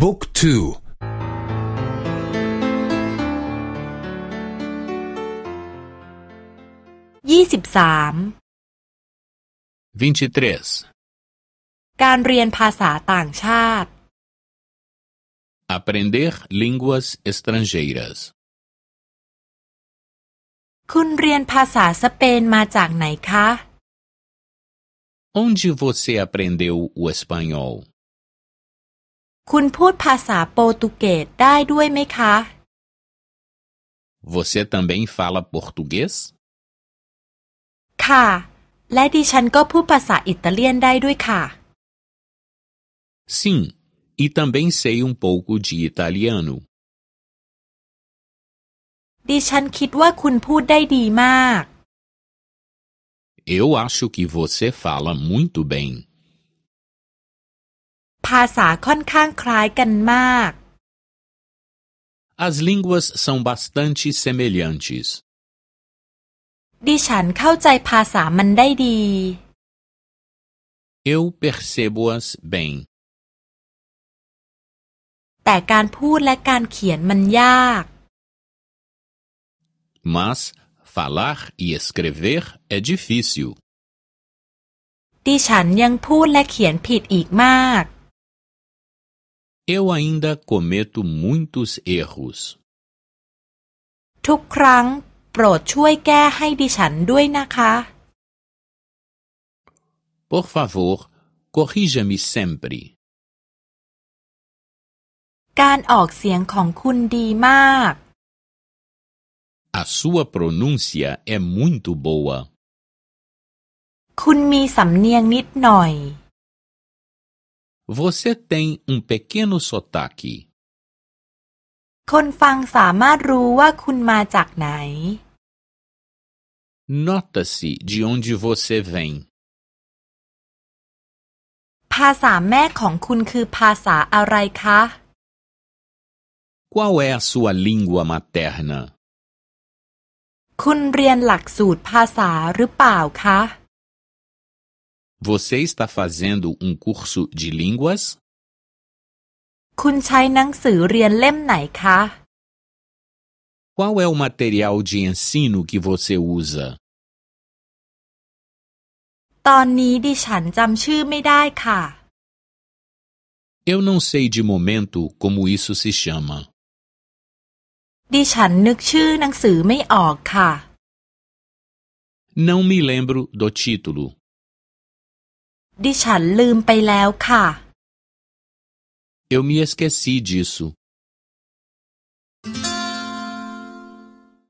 บุ๊กทูยี่สิบสาม 23. การเรียนภาษาต่างชาติ Aprender línguas estrangeiras. คุณเรียนภาษาสเปนมาจากไหนคะ Onde você aprendeu o espanhol? คุณพูดภาษาโปรตุเกสได้ด้วยไหมคะ Você também fala português? ค่ะ และดิฉันก็พูดภาษาอิตาเลียนได้ด้วยค่ะ Sim, e também sei um pouco de italiano. ดิฉันคิดว่าคุณพูดได้ดีมาก Eu acho que você fala muito bem. ภาษาค่อนข้างคล้ายกันมาก As línguas são bastante semelhantes. ดิฉันเข้าใจภาษามันได้ดี Eu percebo-as bem. แต่การพูดและการเขียนมันยาก Mas falar e escrever é difícil. ดิฉันยังพูดและเขียนผิดอีกมาก Eu ainda cometo muitos erros. ทุกครั้ง โปรดช่วยแก้ให้ดิฉันด้วยนะคะ Por favor, corrija-me sempre. การออกเสียงของคุณดีมาก A sua pronúncia é muito boa. คุณมีสำเนียงนิดหน่อย Você tem um pequeno sotaque. คนฟังสามารถรู้ว่าคุณมาจากไหน Nota-se de onde você vem. ภาษาแม่ของคุณคือภาษาอะไรคะ Qual é a sua língua materna? คุณเรียนหลักสูตรภาษาหรือเปล่าคะ Você está fazendo um curso de línguas? คุณใช้หนังสือเรียนเล่มไหนคะ Qual é o material de ensino que você usa? ตอนนี้ดิฉันจำชื่อไม่ได้ค่ะ Eu não sei de momento como isso se chama. ดิฉันนึกชื่อหนังสือไม่ออกค่ะ Não me lembro do título. ดิฉันลืมไปแล้วค่ะ Eu me esqueci disso.